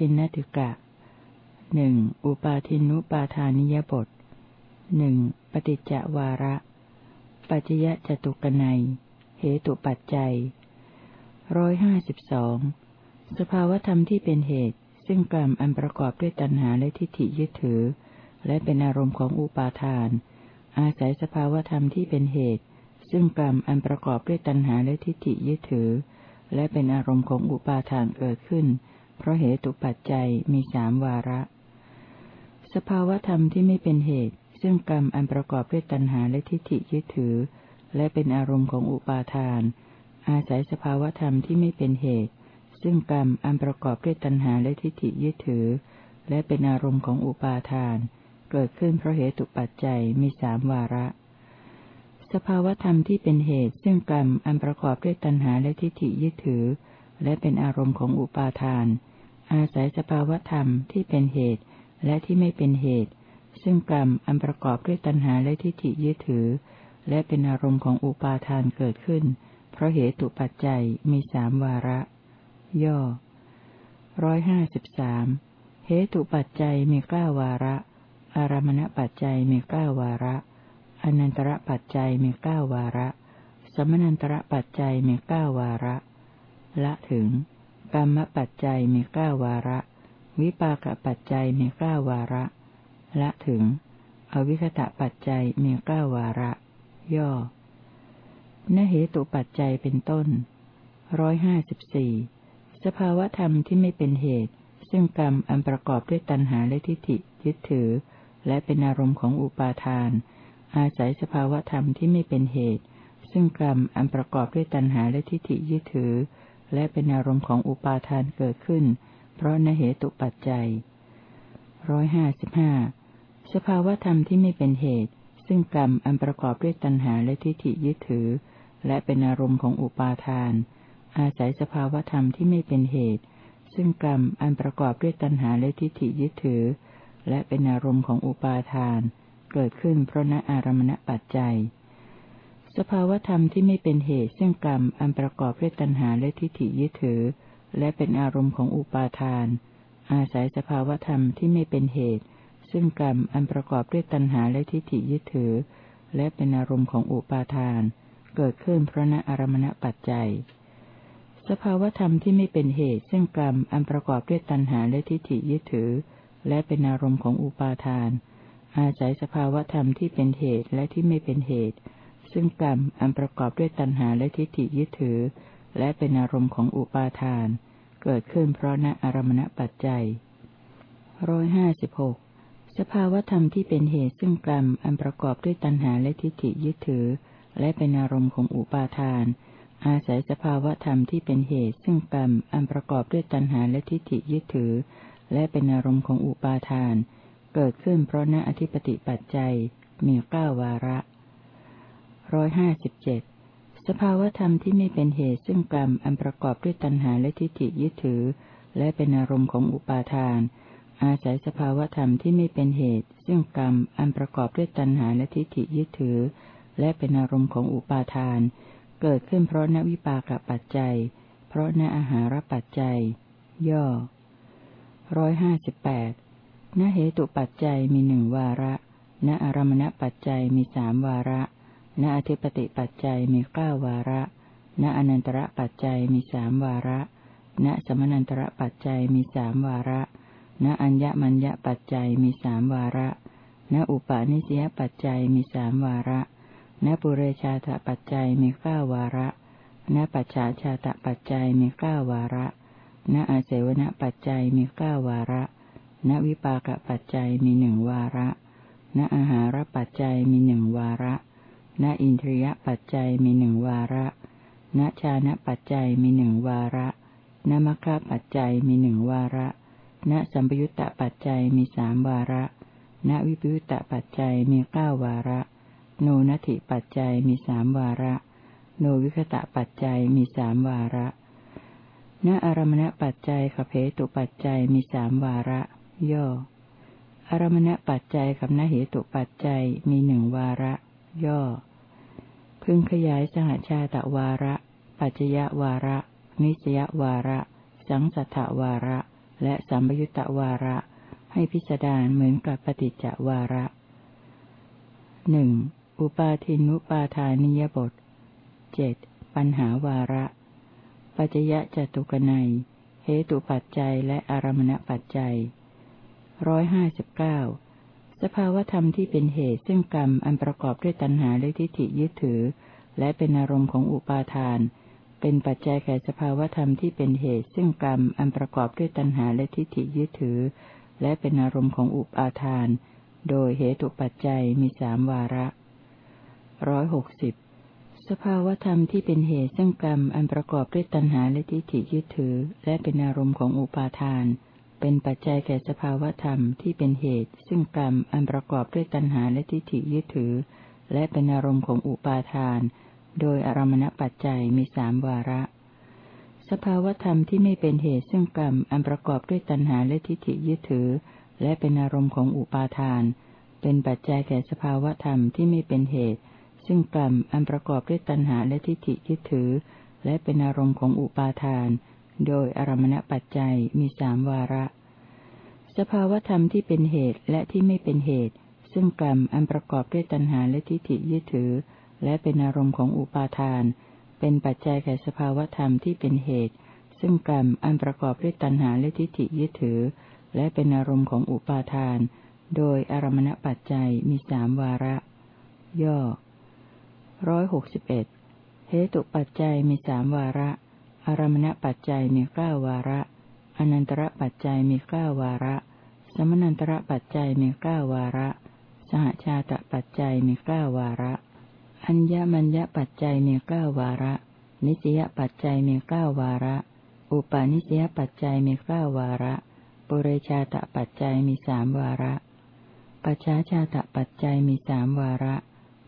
ทินนติกะหนึ่งอุปาทินุปาทานิยบทหนึ่งปฏิจจวาระ ปัจยะจตุกนัย เหตุปัจจัยร้อยห้าสิบสองสภาวธรรมที่เป็นเหตุ ซึ่งกรรมอันประกอบด้วยตัณหาและทิฏฐิยึดถือ และเป็นอารมณ์ของอุปาทาน อาศัยสภาวธรรมที่เป็นเหตุ ซึ่งกรรมอันประกอบด้วยตัณหาและทิฏฐิยึดถือ และเป็นอารมณ์ของอุปาทานเกิดขึ้น เพราะเหตุปัจจัยมีสามวาระ สภาวธรรมที่ไม่เป็นเหตุ ซึ่งกรรมอันประกอบด้วยตัณหาและทิฏฐิยึดถือ และเป็นอารมณ์ของอุปาทาน อาศัยสภาวธรรมที่ไม่เป็นเหตุ ซึ่งกรรมอันประกอบด้วยตัณหาและทิฏฐิยึดถือ และเป็นอารมณ์ของอุปาทาน เกิดขึ้นเพราะเหตุปัจจัยมีสามวาระสภาวธรรมที่เป็นเหตุ ซึ่งกรรมอันประกอบด้วยตัณหาและทิฏฐิยึดถือ และเป็นอารมณ์ของอุปาทาน อาศัยสภาวธรรมที่เป็นเหตุและที่ไม่เป็นเหตุ ซึ่งกรรมอันประกอบด้วยตัณหาและทิฏฐิยึดถือ และเป็นอารมณ์ของอุปาทานเกิดขึ้น เพราะเหตุปัจจัยมีสามวาระ ย่อร้อยห้าสิบสามเหตุปัจจัยมีเก้าวาระ อารมณปัจจัยมีเก้าวาระ อนันตระปัจจัยมีเก้าวาระ สมนันตระปัจจัยมีเก้าวาระ ละถึง กรรมปัจจัยมีเก้าวาระ วิปากปัจจัยมีเก้าวาระ ละถึง อวิคตะปัจจัยมีเก้าวาระ ย่อนเหตุปัจจัยเป็นต้นร้อยห้าสิบสี่สภาวธรรมที่ไม่เป็นเหตุ ซึ่งกรรมอันประกอบด้วยตัณหาและทิฏฐิยึดถือ และเป็นอารมณ์ของอุปาทาน อาศัยสภาวธรรมที่ไม่เป็นเหตุ ซึ่งกรรมอันประกอบด้วยตัณหาและทิฏฐิยึดถือ และเป็นอารมณ์ของอุปาทานเกิดขึ้น เพราะนเหตุปัจจัยร้อยห้าสิบห้าสภาวธรรมที่ไม่เป็นเหตุ ซึ่งกรรมอันประกอบด้วยตัณหาและทิฏฐิยึดถือ และเป็นอารมณ์ของอุปาทาน อาศัยสภาวธรรมที่ไม่เป็นเหตุ ซึ่งกรรมอันประกอบด้วยตัณหาและทิฏฐิยึดถือ และเป็นอารมณ์ของอุปาทาน เกิดขึ้นเพราะนอารมณปัจจัย สภาวธรรมที่ไม่เป็นเหตุซึ่งกรรมอันประกอบด้วยตัณหาและทิฏฐิยึดถือ และเป็นอารมณ์ของอุปาทาน อาศัยสภาวธรรมที่ไม่เป็นเหตุ ซึ่งกรรมอันประกอบด้วยตัณหาและทิฏฐิยึดถือ และเป็นอารมณ์ของอุปาทาน เกิดขึ้นเพราะนอารมณปัจจัย สภาวธรรมที่ไม่เป็นเหตุซึ่งกรรมอันประกอบด้วยตัณหาและทิฏฐิยึดถือ และเป็นอารมณ์ของอุปาทาน อาศัยสภาวธรรมที่เป็นเหตุและที่ไม่เป็นเหตุ ซึ่งกรรมอันประกอบด้วยตัณหาและทิฏฐิยึดถือ และเป็นอารมณ์ของอุปาทาน เกิดขึ้นเพราะณอารมณปัจจัยร้อยห้าสิบหกสภาวธรรมที่เป็นเหตุซึ่งกรรมอันประกอบด้วยตัณหาและทิฏฐิยึดถือ และเป็นอารมณ์ของอุปาทาน อาศัยสภาวธรรมที่เป็นเหตุซึ่งกรรมอันประกอบด้วยตัณหาและทิฏฐิยึดถือ และเป็นอารมณ์ของอุปาทาน เกิดขึ้นเพราะณอธิปติปัจจัยมีเก้าวาระ ร้อยห้าสิบเจ็ดสภาวธรรมที่ไม่เป็นเหตุซึ่งกรรมอันประกอบด้วยตัณหาและทิฏฐิยึดถือ และเป็นอารมณ์ของอุปาทาน อาศัยสภาวธรรมที่ไม่เป็นเหตุ ซึ่งกรรมอันประกอบด้วยตัณหาและทิฏฐิยึดถือ และเป็นอารมณ์ของอุปาทาน เกิดขึ้นเพราะนวิปากปัจจัย เพราะนอาหารปัจจัย ย่อร้อยห้าสิบแปดนเหตุปัจจัยมีหนึ่งวาระ ณอารมณปัจจัยมีสามวาระ ณอธิปติปัจจัยมีเก้าวาระ ณอนันตระปัจจัยมีสามวาระ ณสมนันตระปัจจัยมีสามวาระ ณอัญญมัญญปัจจัยมีสามวาระ ณอุปาณิสยปัจจัยมีสามวาระ ณปุเรชาตปัจจัยมีเก้าวาระ ณปัจฉาชาตปัจจัยมีเก้าวาระ ณอาเสวนปัจจัยมีเก้าวาระ ณวิปากปัจจัยมีหนึ่งวาระ ณอาหารปัจจัยมีหนึ่งวาระ ณอินทรียปัจจัยมีหนึ่งวาระ ณชานะปัจจัยมีหนึ่งวาระณมัคคะปัจจัยมีหนึ่งวาระ ณสัมปยุตตะปัจจัยมีสามวาระ ณวิปยุตตะปัจจัยมีเก้าวาระ โนนัตถิปัจจัยมีสามวาระ โนวิคตะปัจจัยมีสามวาระ ณอารมณปัจจัยขเพตุปัจจัยมีสามวาระ ย่อ อารมณปัจจัยกับนเหตุปัจจัยมีหนึ่งวาระ ย่อ พึงขยายสหชาตะวาระ ปัจจยวาระ นิสยวาระ สังสัทธวาระ และสัมยุตตวาระ ให้พิสดารเหมือนกับปฏิจจวาระหนึ่งอุปาทินุปาทานิยบทเจ็ดปัญหาวาระ ปัจจยะจตุกนัยเหตุปัจจัยและอารมณปัจจัยร้อยห้าสิบเก้า สภาวธรรมที่เป็นเหตุซึ่งกรรมอันประกอบด้วยตัณหาและทิฏฐิยึดถือ และเป็นอารมณ์ของอุปาทาน เป็นปัจจัยแก่สภาวธรรมที่เป็นเหตุ ซึ่งกรรมอันประกอบด้วยตัณหาและทิฏฐิยึดถือ และเป็นอารมณ์ของอุปาทาน โดยเหตุปัจจัยมีสามวาระร้อยหกสิบสภาวธรรมที่เป็นเหตุซึ่งกรรมอันประกอบด้วยตัณหาและทิฏฐิยึดถือ และเป็นอารมณ์ของอุปาทาน เป็นปัจจัยแก่สภาวธรรมที่เป็นเหตุ ซึ่งกรรมอันประกอบด้วยตัณหาและทิฏฐิยึดถือ และเป็นอารมณ์ของอุปาทาน โดยอารมณปัจจัยมีสามวาระ สภาวธรรมที่ไม่เป็นเหตุซึ่งกรรมอันประกอบด้วยตัณหาและทิฏฐิยึดถือ และเป็นอารมณ์ของอุปาทาน เป็นปัจจัยแก่สภาวธรรมที่ไม่เป็นเหตุ ซึ่งกรรมอันประกอบด้วยตัณหาและทิฏฐิยึดถือ และเป็นอารมณ์ของอุปาทาน โดยอารมณปัจจัยมีสามวาระ สภาวธรรมที่เป็นเหตุและที่ไม่เป็นเหตุ ซึ่งกรรมอันประกอบด้วยตัณหาและทิฏฐิยึดถือ และเป็นอารมณ์ของอุปาทาน เป็นปัจจัยแก่สภาวธรรมที่เป็นเหตุ ซึ่งกรรมอันประกอบด้วยตัณหาและทิฏฐิยึดถือ และเป็นอารมณ์ของอุปาทาน โดยอารมณปัจจัยมีสามวาระ ย่อร้อยหกสิบเอ็ดเหตุปัจจัยมีสามวาระ อารมณปัจจัยมีเก้าวาระ อนันตระปัจจัยมีเก้าวาระ สมนันตระปัจจัยมีเก้าวาระ สหชาตปัจจัยมีเก้าวาระ อัญญมัญญปัจจัยมีเก้าวาระ นิสยปัจจัยมีเก้าวาระ อุปาณิสยปัจจัยมีเก้าวาระปุเรชาตปัจจัยมีสามวาระ ปัจฉาชาตปัจจัยมีสามวาระ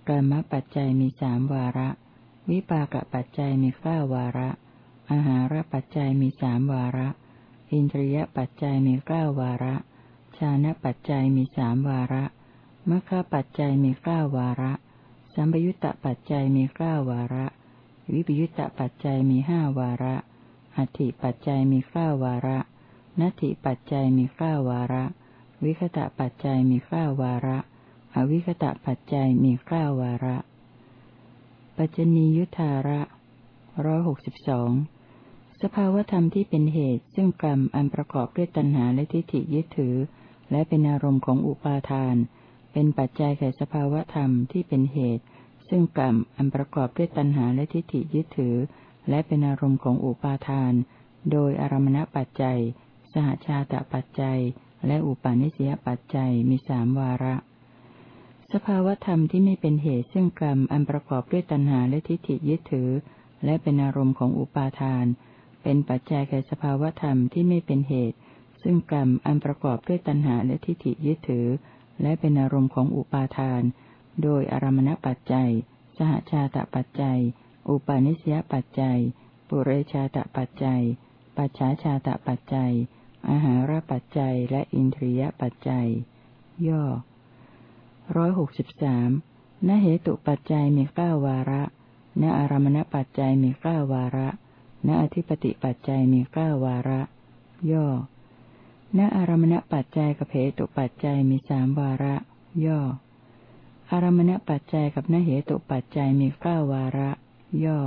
กรรมปัจจัยมีสามวาระ วิปากปัจจัยมีเก้าวาระ อาหารปัจจัยมีสามวาระ อินทรียปัจจัยมีเก้าวาระ ชานะปัจจัยมีสามวาระมัคคปัจจัยมีเก้าวาระ สัมปยุตตปัจจัยมีเก้าวาระ วิปยุตตปัจจัยมีห้าวาระ อัติปัจจัยมีเก้าวาระ นัตถิปัจจัยมีเก้าวาระ วิคตะปัจจัยมีเก้าวาระ อวิคตะปัจจัยมีเก้าวาระ ปัจจนียุทธาระร้อยหกสิบสอง สภาวธรรมที่เป็นเหตุ ซึ่งกรรมอันประกอบด้วยตัณหาและทิฏฐิยึดถือ และเป็นอารมณ์ของอุปาทาน เป็นปัจจัยแก่สภาวธรรมที่เป็นเหตุ ซึ่งกรรมอันประกอบด้วยตัณหาและทิฏฐิยึดถือ และเป็นอารมณ์ของอุปาทาน โดยอารมณปัจจัย สหชาตปัจจัย และอุปาณิสยปัจจัยมีสามวาระ สภาวธรรมที่ไม่เป็นเหตุ ซึ่งกรรมอันประกอบด้วยตัณหาและทิฏฐิยึดถือ และเป็นอารมณ์ของอุปาทาน เป็นปัจจัยแก่สภาวธรรมที่ไม่เป็นเหตุ ซึ่งกรรมอันประกอบด้วยตัณหาและทิฏฐิยึดถือ และเป็นอารมณ์ของอุปาทาน โดยอารมณปัจจัย สหชาตปัจจัย อุปาณิสยปัจจัย ปุเรชาตปัจจัย ปัจฉาชาตปัจจัย อาหารปัจจัยและอินทรียปัจจัย ย่อร้อยหกสิบสามณเหตุปัจจัยมีเก้าวาระ ณอารมณปัจจัยมีเก้าวาระ ณอธิปติปัจจัยมีเก้าวาระ ย่อ ณอารมณปัจจัยกับเหตุปัจจัยมีสามวาระ ย่อ อารมณปัจจัยกับณเหตุปัจจัยมีเก้าวาระ ย่อ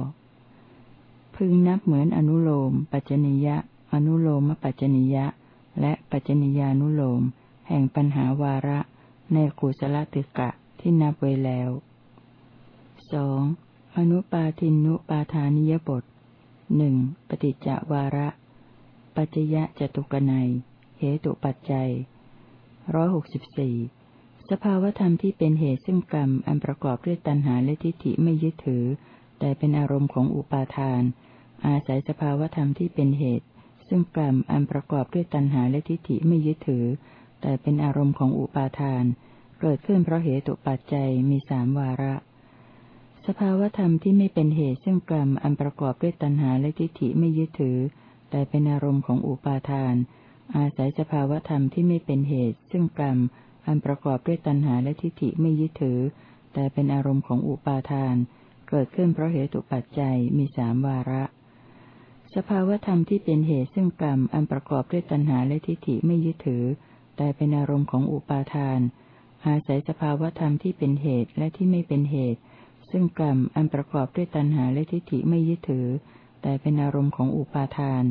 พึงนับเหมือนอนุโลม ปัจจนิยะ อนุโลมปัจจนิยะ และปัจจนิยานุโลม แห่งปัญหาวาระ ในกุศลติกะที่นับไว้แล้วสองอนุปาทินุปาทานิยบท หนึ่งปฏิจจวาระ ปัจจยะจตุกนัยเหตุปัจจัยร้อยหกสิบสี่สภาวธรรมที่เป็นเหตุซึ่งกรรมอันประกอบด้วยตัณหาและทิฏฐิไม่ยึดถือ แต่เป็นอารมณ์ของอุปาทาน อาศัยสภาวธรรมที่เป็นเหตุ ซึ่งกรรมอันประกอบด้วยตัณหาและทิฏฐิไม่ยึดถือ แต่เป็นอารมณ์ของอุปาทาน เกิดขึ้นเพราะเหตุปัจจัยมีสามวาระ สภาวธรรมที่ไม่เป็นเหตุซึ่งกรรมอันประกอบด้วยตัณหาและทิฏฐิไม่ยึดถือ แต่เป็นอารมณ์ของอุปาทาน อาศัยสภาวธรรมที่ไม่เป็นเหตุ ซึ่งกรรมอันประกอบด้วยตัณหาและทิฏฐิไม่ยึดถือ แต่เป็นอารมณ์ของอุปาทาน เกิดขึ้นเพราะเหตุปัจจัยมีสามวาระ สภาวธรรมที่เป็นเหตุซึ่งกรรมอันประกอบด้วยตัณหาและทิฏฐิไม่ยึดถือ แต่เป็นอารมณ์ของอุปาทาน อาศัยสภาวธรรมที่เป็นเหตุและที่ไม่เป็นเหตุ ซึ่งกรรมอันประกอบด้วยตัณหาและทิฏฐิไม่ยึดถือ แต่เป็นอารมณ์ของอุปาทาน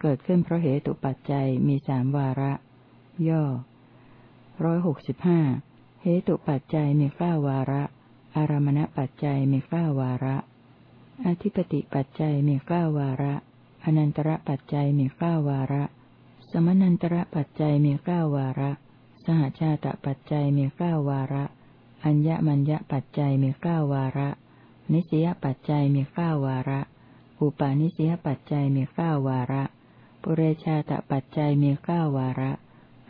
เกิดขึ้นเพราะเหตุปัจจัยมีสามวาระ ย่อร้อยหกสิบห้าเหตุปัจจัยมีเก้าวาระ อารมณปัจจัยมีเก้าวาระ อธิปติปัจจัยมีเก้าวาระอนันตระปัจจัยมีเก้าวาระ สมนันตระปัจจัยมีเก้าวาระ สหชาตปัจจัยมีเก้าวาระ อัญญมัญญปัจจัยมีเก้าวาระ นิสยปัจจัยมีเก้าวาระ อุปาณิสยปัจจัยมีเก้าวาระ ปุเรชาตปัจจัยมีเก้าวาระ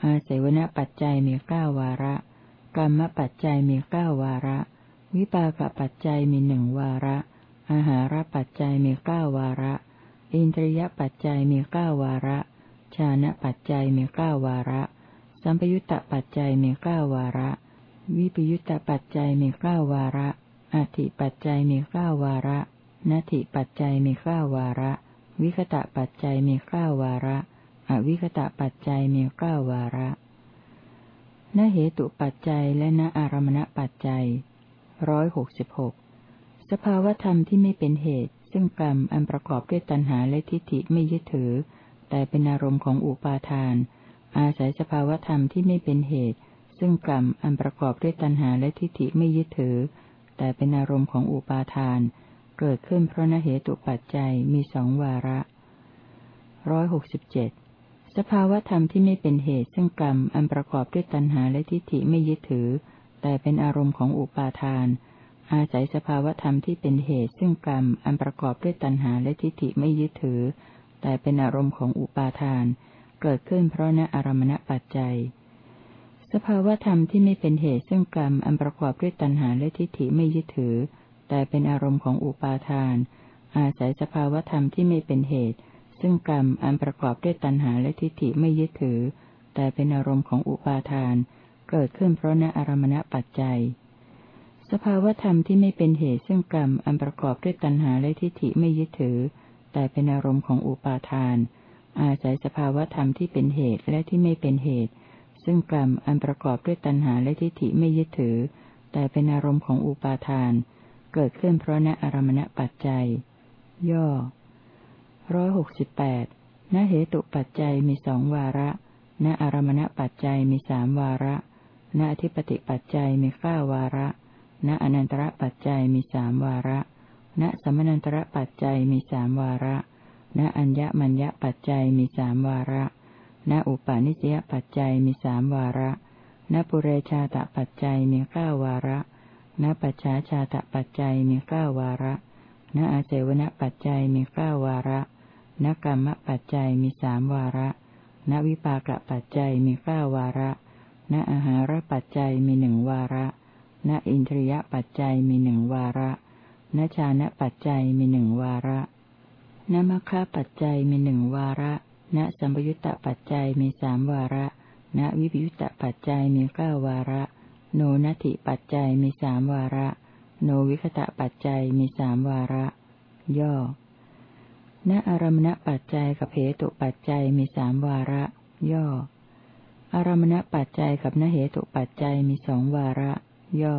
อาเสวนปัจจัยมีเก้าวาระ กรรมปัจจัยมีเก้าวาระ วิปากปัจจัยมีหนึ่งวาระ อาหารปัจจัยมีเก้าวาระ อินทรียปัจจัยมีเก้าวาระ ชานะปัจจัยมีเก้าวาระ สัมปยุตตปัจจัยมีเก้าวาระ วิปยุตตปัจจัยมีเก้าวาระอธิปัจจัยมีเก้าวาระนัตถิปัจจัยมีเก้าวาระ วิคตะปัจจัยมีเก้าวาระ อวิคตะปัจจัยมีเก้าวาระนเหตุปัจจัยและนอารมณปัจจัยร้อยหกสิบหกสภาวธรรมที่ไม่เป็นเหตุ ซึ่งกรรมอันประกอบด้วยตัณหาและทิฏฐิไม่ยึดถือ แต่เป็นอารมณ์ของอุปาทาน อาศัยสภาวธรรมที่ไม่เป็นเหตุ ซึ่งกรรมอันประกอบด้วยตัณหาและทิฏฐิไม่ยึดถือ แต่เป็นอารมณ์ของอุปาทาน เกิดขึ้นเพราะนเหตุปัจจัยมีสองวาระร้อยหกสิบเจ็ดสภาวธรรมที่ไม่เป็นเหตุซึ่งกรรมอันประกอบด้วยตัณหาและทิฏฐิไม่ยึดถือ แต่เป็นอารมณ์ของอุปาทาน อาศัยสภาวธรรมที่เป็นเหตุซึ่งกรรมอันประกอบด้วยตัณหาและทิฏฐิไม่ยึดถือ แต่เป็นอารมณ์ของอุปาทาน เกิดขึ้นเพราะนอารมณปัจจัย ภาวธรรมที่ไม่เป็นเหตุซึ่งกรรมอันประกอบด้วยตัณหาและทิฏฐิไม่ยึดถือ แต่เป็นอารมณ์ของอุปาทาน อาศัยสภาวธรรมที่ไม่เป็นเหตุ ซึ่งกรรมอันประกอบด้วยตัณหาและทิฏฐิไม่ยึดถือ แต่เป็นอารมณ์ของอุปาทาน เกิดขึ้นเพราะนอารมณปัจจัย สภาวธรรมที่ไม่เป็นเหตุซึ่งกรรมอันประกอบด้วยตัณหาและทิฏฐิไม่ยึดถือ แต่เป็นอารมณ์ของอุปาทาน อาศัยสภาวธรรมที่เป็นเหตุและที่ไม่เป็นเหตุ ซึ่งกรรมอันประกอบด้วยตัณหาและทิฏฐิไม่ยึดถือ แต่เป็นอารมณ์ของอุปาทาน เกิดขึ้นเพราะนอารมณปัจจัย ย่อร้อยหกสิบแปดณเหตุปัจจัยมีสองวาระ ณอารมณปัจจัยมีสามวาระ ณอธิปติปัจจัยมีเก้าวาระ ณอนันตระปัจจัยมีสามวาระ ณสมนันตระปัจจัยมีสามวาระ ณอัญญมัญญปัจจัยมีสามวาระ ณอุปาณิสยปัจจัยมีสามวาระ ณปุเรชาตปัจจัยมีเก้าวาระ ณปัจฉาชาตปัจจัยมีเก้าวาระ ณอาเจวณปัจจัยมีเก้าวาระนกรรมปัจจัยมีสามวาระนวิปากปัจจัยมีเก้าวาระ ณอาหารปัจจัยมีหนึ่งวาระ ณอินทรียปัจจัยมีหนึ่งวาระณชานะปัจจัยมีหนึ่งวาระณมัคคะปัจจัยมีหนึ่งวาระ ณสัมปยุตตปัจจัยมีสามวาระ ณวิปยุตตปัจจัยมีเก้าวาระ โนนัตถิปัจจัยมีสามวาระ โนวิคตะปัจจัยมีสามวาระ ย่อ ณอารมณปัจจัยกับเหตุปัจจัยมีสามวาระ ย่อ อารมณปัจจัยกับนเหตุปัจจัยมีสองวาระ ย่อ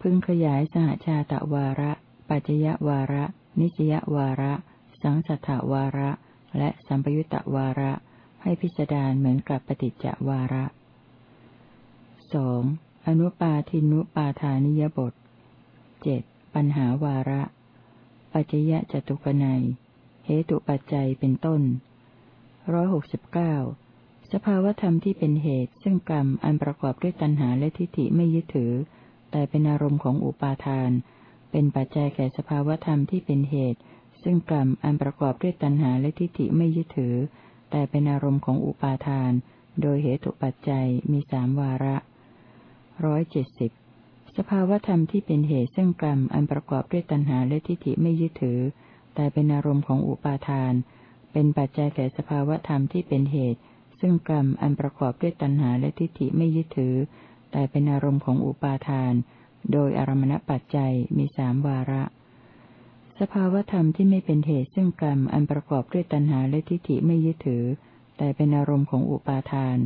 พึงขยายสหชาตะวาระ ปัจจยวาระ นิจยวาระ สังสัทธวาระ และสัมปยุตตวาระให้พิจารณาเหมือนกับปฏิจจวาระสองอนุปาทินุปาทานิยบทเจ็ดปัญหาวาระ ปัจจยะจตุกนัยเหตุปัจจัยเป็นต้นร้อยหกสิบเก้าสภาวธรรมที่เป็นเหตุ ซึ่งกรรมอันประกอบด้วยตัณหาและทิฏฐิไม่ยึดถือ แต่เป็นอารมณ์ของอุปาทาน เป็นปัจจัยแก่สภาวธรรมที่เป็นเหตุ ซึ่งกรรมอันประกอบด้วยตัณหาและทิฏฐิไม่ยึดถือ แต่เป็นอารมณ์ของอุปาทาน โดยเหตุปัจจัยมีสามวาระร้อยเจ็ดสิบสภาวธรรมที่เป็นเหตุซึ่งกรรมอันประกอบด้วยตัณหาและทิฏฐิไม่ยึดถือ แต่เป็นอารมณ์ของอุปาทาน เป็นปัจจัยแก่สภาวธรรมที่เป็นเหตุ ซึ่งกรรมอันประกอบด้วยตัณหาและทิฏฐิไม่ยึดถือ แต่เป็นอารมณ์ของอุปาทาน โดยอารมณปัจจัยมีสามวาระ สภาวธรรมที่ไม่เป็นเหตุซึ่งกรรมอันประกอบด้วยตัณหาและทิฏฐิไม่ยึดถือ แต่เป็นอารมณ์ของอุปาทาน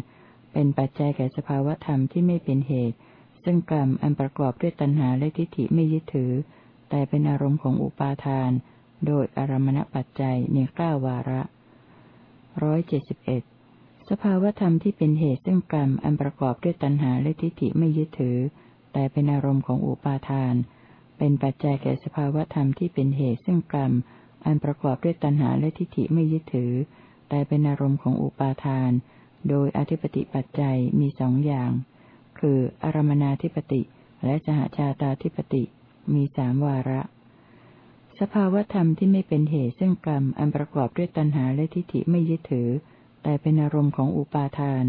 เป็นปัจจัยแก่สภาวธรรมที่ไม่เป็นเหตุ ซึ่งกรรมอันประกอบด้วยตัณหาและทิฏฐิไม่ยึดถือ แต่เป็นอารมณ์ของอุปาทาน โดยอารมณปัจจัยมีเก้าวาระร้อยเจ็ดสิบเอ็ดสภาวธรรมที่เป็นเหตุซึ่งกรรมอันประกอบด้วยตัณหาและทิฏฐิไม่ยึดถือ แต่เป็นอารมณ์ของอุปาทาน เป็นปัจจัยแก่สภาวธรรมที่เป็นเหตุซึ่งกรรม อันประกอบด้วยตัณหาและทิฏฐิไม่ยึดถือ แต่เป็นอารมณ์ของอุปาทาน โดยอธิปติปัจจัยมีสองอย่าง คืออารมนาธิปติ และสหชาตาธิปติ มีสามวาระ สภาวธรรมที่ไม่เป็นเหตุซึ่งกรรม อันประกอบด้วยตัณหาและทิฏฐิไม่ยึดถือ แต่เป็นอารมณ์ของอุปาทาน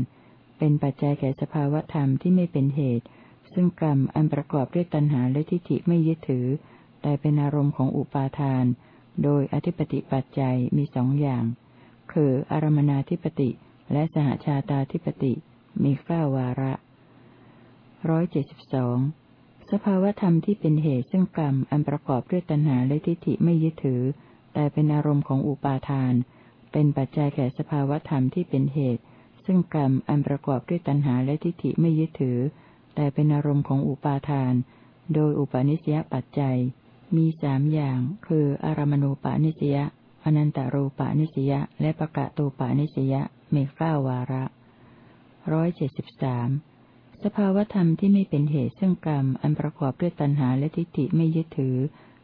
เป็นปัจจัยแก่สภาวธรรมที่ไม่เป็นเหตุ ซึ่งกรรมอันประกอบด้วยตัณหาและทิฏฐิไม่ยึดถือ แต่เป็นอารมณ์ของอุปาทาน โดยอธิปติปัจจัยมีสองอย่าง คืออารมนาธิปติ และสหชาตาธิปติมีเก้าวาระร้อยเจ็ดสิบสองสภาวธรรมที่เป็นเหตุซึ่งกรรมอันประกอบด้วยตัณหาและทิฏฐิไม่ยึดถือ แต่เป็นอารมณ์ของอุปาทาน เป็นปัจจัยแก่สภาวธรรมที่เป็นเหตุ ซึ่งกรรมอันประกอบด้วยตัณหาและทิฏฐิไม่ยึดถือ แต่เป็นอารมณ์ของอุปาทาน โดยอุปาณิสยปัจจัย มีสามอย่าง คือ อารมณูปาณิสยอนันตารูปาณิสยและปะกะตูปาณิสยมีเก้าวาระร้อยเจ็ดสิบสามสภาวธรรมที่ไม่เป็นเหตุซึ่งกรรม อันประกอบด้วยตัณหาและทิฏฐิไม่ยึดถือ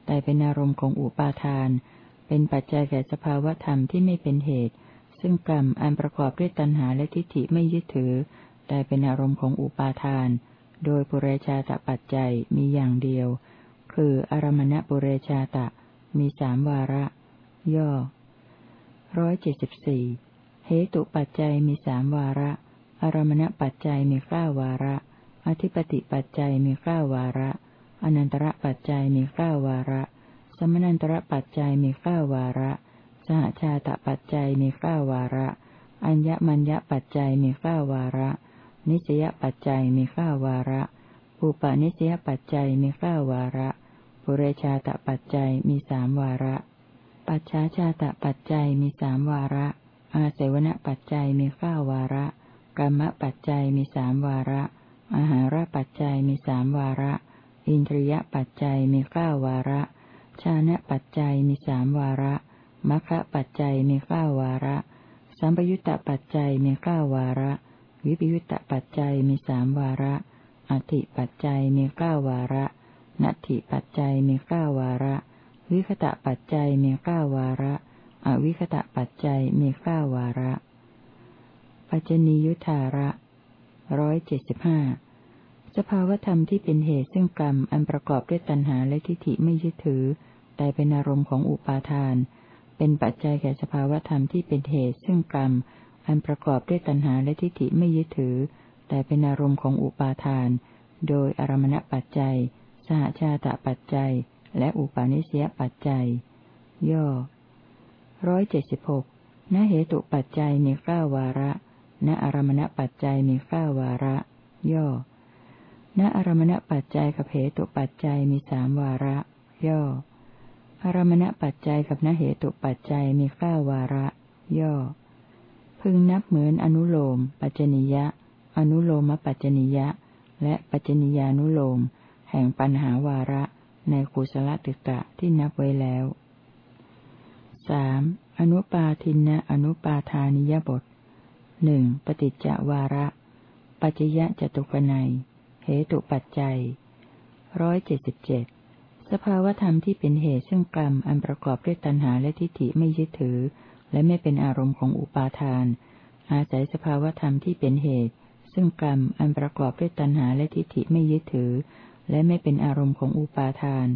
แต่เป็นอารมณ์ของอุปาทาน เป็นปัจจัยแก่สภาวธรรมที่ไม่เป็นเหตุ ซึ่งกรรมอันประกอบด้วยตัณหาและทิฏฐิไม่ยึดถือ แต่เป็นอารมณ์ของอุปาทาน โดยปุเรชาตปัจจัยมีอย่างเดียว คืออารมณปุเรชาตะ มีสามวาระ ย่อร้อยเจ็ดสิบสี่เหตุปัจจัยมีสามวาระ อารมณปัจจัยมีเก้าวาระ อธิปติปัจจัยมีเก้าวาระ อนันตระปัจจัยมีเก้าวาระ สมนันตระปัจจัยมีเก้าวาระ สหชาตปัจจัยมีเก้าวาระ อัญญมัญญปัจจัยมีเก้าวาระ นิสยปัจจัยมีเก้าวาระปูปนิสยปัจจัยมีเก้าวาระปุเรชาตปัจจัยมีสามวาระ ปัจฉาชาตปัจจัยมีสามวาระ อาเสวนปัจจัยมีเก้าวาระ กรรมปัจจัยมีสามวาระ อาหารปัจจัยมีสามวาระ อินทรียปัจจัยมีเก้าวาระ ชานะปัจจัยมีสามวาระมัคคะปัจจัยมีเก้าวาระ สัมปยุตตปัจจัยมีเก้าวาระ วิปยุตตปัจจัยมีสามวาระ อธิปัจจัยมีเก้าวาระ นัตถิปัจจัยมีเก้าวาระ วิคตะปัจจัยมีเก้าวาระ อวิคตะปัจจัยมีเก้าวาระ ปัจจนิยุทธาระร้อยเจ็ดสิบห้าสภาวธรรมที่เป็นเหตุซึ่งกรรมอันประกอบด้วยตัณหาและทิฏฐิไม่ยึดถือแต่เป็นอารมณ์ของอุปาทาน เป็นปัจจัยแก่สภาวธรรมที่เป็นเหตุซึ่งกรรม อันประกอบด้วยตัณหาและทิฏฐิไม่ยึดถือ แต่เป็นอารมณ์ของอุปาทาน โดยอารมณปัจจัย สหชาตปัจจัย และอุปาณิสยปัจจัย ย่อร้อยเจ็ดสิบหกณเหตุปัจจัยมีเก้าวาระ ณอารมณปัจจัยมีเก้าวาระ ย่อ ณอารมณปัจจัยกับเหตุปัจจัยมีสามวาระ ย่อ อารมณปัจจัยกับนเหตุปัจจัยมีเก้าวาระ ย่อ พึงนับเหมือนอนุโลม ปัจจนิยะ อนุโลมปัจจนิยะ และปัจจนิยานุโลม แห่งปัญหาวาระในกุศลตึกะที่นับไว้แล้วสามอนุปาทินะอนุปาทานิยบทหนึ่งปฏิจจวาระ ปัจจยะจตุกนัยเหตุปัจจัยร้อยเจ็ดสิบเจ็ดสภาวธรรมที่เป็นเหตุซึ่งกรรมอันประกอบด้วยตัณหาและทิฏฐิไม่ยึดถือ และไม่เป็นอารมณ์ของอุปาทาน อาศัยสภาวธรรมที่เป็นเหตุ ซึ่งกรรมอันประกอบด้วยตัณหาและทิฏฐิไม่ยึดถือ และไม่เป็นอารมณ์ของอุปาทาน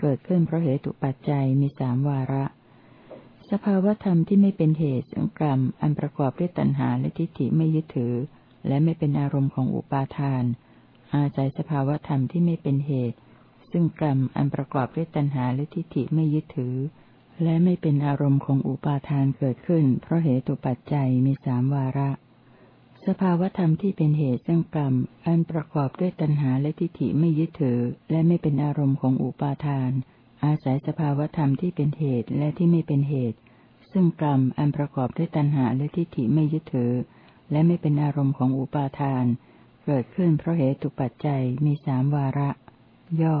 เกิดขึ้นเพราะเหตุปัจจัยมีสามวาระ สภาวธรรมที่ไม่เป็นเหตุซึ่งกรรมอันประกอบด้วยตัณหาและทิฏฐิไม่ยึดถือ และไม่เป็นอารมณ์ของอุปาทาน อาศัยสภาวธรรมที่ไม่เป็นเหตุ ซึ่งกรรมอันประกอบด้วยตัณหาและทิฏฐิไม่ยึดถือ และไม่เป็นอารมณ์ของอุปาทานเกิดขึ้น เพราะเหตุปัจจัยมีสามวาระ สภาวธรรมที่เป็นเหตุซึ่งกรรม อันประกอบด้วยตัณหาและทิฏฐิไม่ยึดถือ และไม่เป็นอารมณ์ของอุปาทาน อาศัยสภาวธรรมที่เป็นเหตุและที่ไม่เป็นเหตุ ซึ่งกรรมอันประกอบด้วยตัณหาและทิฏฐิไม่ยึดถือ และไม่เป็นอารมณ์ของอุปาทาน เกิดขึ้นเพราะเหตุปัจจัยมีสามวาระ ย่อ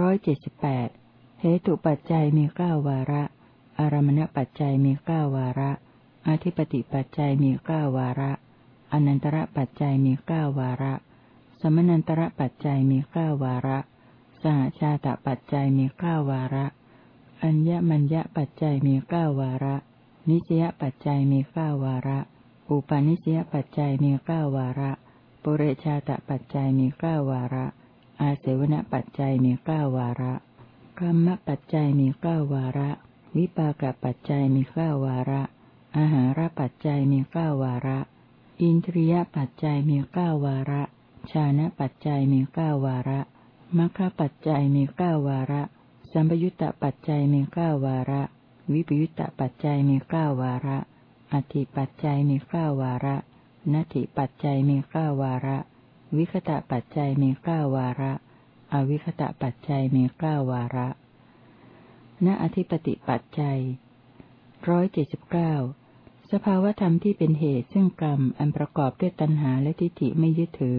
ร้อยเจ็ดสิบแปด เหตุปัจจัยมีเก้าวาระ อารมณปัจจัยมีเก้าวาระ อธิปติปัจจัยมีเก้าวาระ อนันตระปัจจัยมีเก้าวาระ สมนันตระปัจจัยมีเก้าวาระ สหชาตปัจจัยมีเก้าวาระ อัญญมัญญปัจจัยมีเก้าวาระ นิสยปัจจัยมีเก้าวาระ อุปาณิสยปัจจัยมีเก้าวาระปุเรชาตปัจจัยมีเก้าวาระ อาเสวนปัจจัยมีเก้าวาระ กรรมปัจจัยมีเก้าวาระ วิปากปัจจัยมีเก้าวาระ อาหารปัจจัยมีเก้าวาระ อินทรียปัจจัยมีเก้าวาระ ชานะปัจจัยมีเก้าวาระมัคคปัจจัยมีเก้าวาระ สัมปยุตตปัจจัยมีเก้าวาระ วิปยุตตปัจจัยมีเก้าวาระ อธิปัจจัยมีเก้าวาระนัตถิปัจจัยมีเก้าวาระ วิคตะปัจจัยมีเก้าวาระ อวิคตะปัจจัยมีเก้าวาระ ณอธิปติปัจจัยร้อยเจ็ดสิบเก้าสภาวธรรมที่เป็นเหตุซึ่งกรรมอันประกอบด้วยตัณหาและทิฏฐิไม่ยึดถือ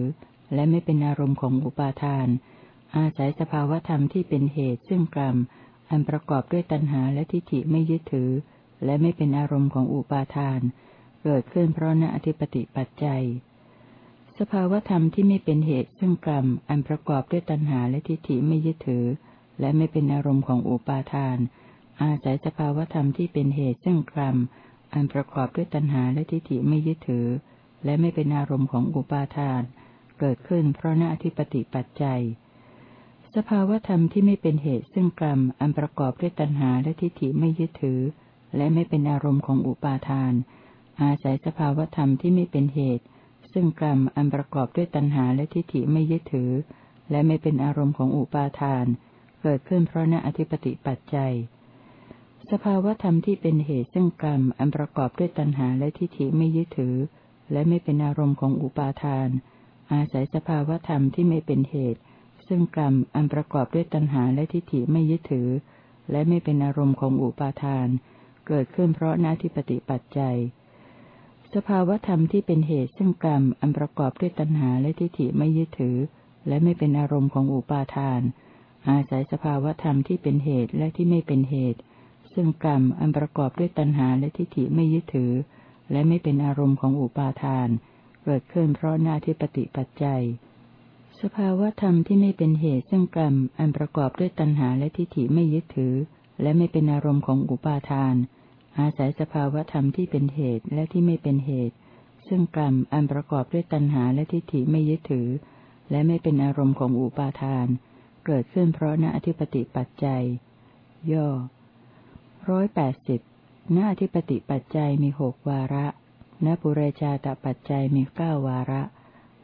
และไม่เป็นอารมณ์ของอุปาทาน อาศัยสภาวธรรมที่เป็นเหตุซึ่งกรรมอันประกอบด้วยตัณหาและทิฏฐิไม่ยึดถือ และไม่เป็นอารมณ์ของอุปาทาน เกิดขึ้นเพราะณอธิปติปัจจัย สภาวธรรมที่ไม่เป็นเหตุซึ่งกรรม อันประกอบด้วยตัณหาและทิฏฐิไม่ยึดถือ และไม่เป็นอารมณ์ของอุปาทาน อาศัยสภาวธรรมที่เป็นเหตุซึ่งกรรม อันประกอบด้วยตัณหาและทิฏฐิไม่ยึดถือ และไม่เป็นอารมณ์ของอุปาทาน เกิดขึ้นเพราะหน้าที่ปฏิปัจจัย สภาวธรรมที่ไม่เป็นเหตุซึ่งกรรม อันประกอบด้วยตัณหาและทิฏฐิไม่ยึดถือ และไม่เป็นอารมณ์ของอุปาทาน อาศัยสภาวธรรมที่ไม่เป็นเหตุ ซึ่งกรรมอันประกอบด้วยตัณหาและทิฏฐิไม่ยึดถือ และไม่เป็นอารมณ์ของอุปาทาน เกิดขึ้นเพราะณอธิปติปัจจัย สภาวธรรมที่เป็นเหตุซึ่งกรรมอันประกอบด้วยตัณหาและทิฏฐิไม่ยึดถือ และไม่เป็นอารมณ์ของอุปาทาน อาศัยสภาวธรรมที่ไม่เป็นเหตุ ซึ่งกรรมอันประกอบด้วยตัณหาและทิฏฐิไม่ยึดถือ และไม่เป็นอารมณ์ของอุปาทาน เกิดขึ้นเพราะนาทิปติปัจจัย สภาวธรรมที่เป็นเหตุซึ่งกรรมอันประกอบด้วยตัณหาและทิฏฐิไม่ยึดถือ และไม่เป็นอารมณ์ของอุปาทาน อาศัยสภาวธรรมที่เป็นเหตุและที่ไม่เป็นเหตุ ซึ่งกรรมอันประกอบด้วยตัณหาและทิฏฐิไม่ยึดถือ และไม่เป็นอารมณ์ของอุปาทาน เกิดขึ้นเพราะหน้าที่ปฏิปัจจัย สภาวธรรมที่ไม่เป็นเหตุซึ่งกรรมอันประกอบด้วยตัณหาและทิฏฐิไม่ยึดถือ และไม่เป็นอารมณ์ของอุปาทาน อาศัยสภาวธรรมที่เป็นเหตุและที่ไม่เป็นเหตุ ซึ่งกรรมอันประกอบด้วยตัณหาและทิฏฐิไม่ยึดถือ และไม่เป็นอารมณ์ของอุปาทาน เกิดขึ้นเพราะณอธิปติปัจจัย ย่อร้อยแปดสิบณอธิปติปัจจัยมีหกวาระณปุเรชาตปัจจัยมีเก้าวาระ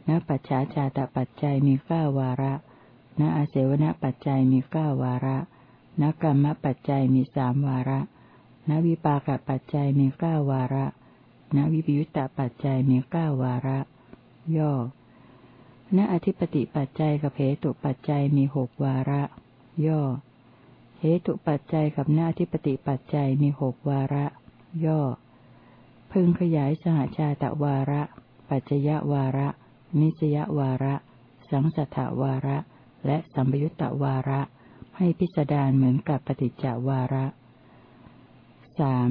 ณปัจฉาชาตปัจจัยมีเก้าวาระณอาเสวนปัจจัยมีเก้าวาระณกรรมปัจจัยมีสามวาระ นวิปากปัจจัยมีเก้าวาระนวิปยุตตปัจจัยมีเก้าวาระ ย่อ ณอธิปติปัจจัยกับเหตุปัจจัยมีหกวาระ ย่อ เหตุปัจจัยกับหน้าธิปติปัจจัยมีหกวาระ ย่อ พึงขยายสหชาตวาระ ปัจจยวาระ นิสยวาระ สังสัทธวาระ และสัมยุตตวาระ ให้พิสดารเหมือนกับปฏิจจวาระ สาม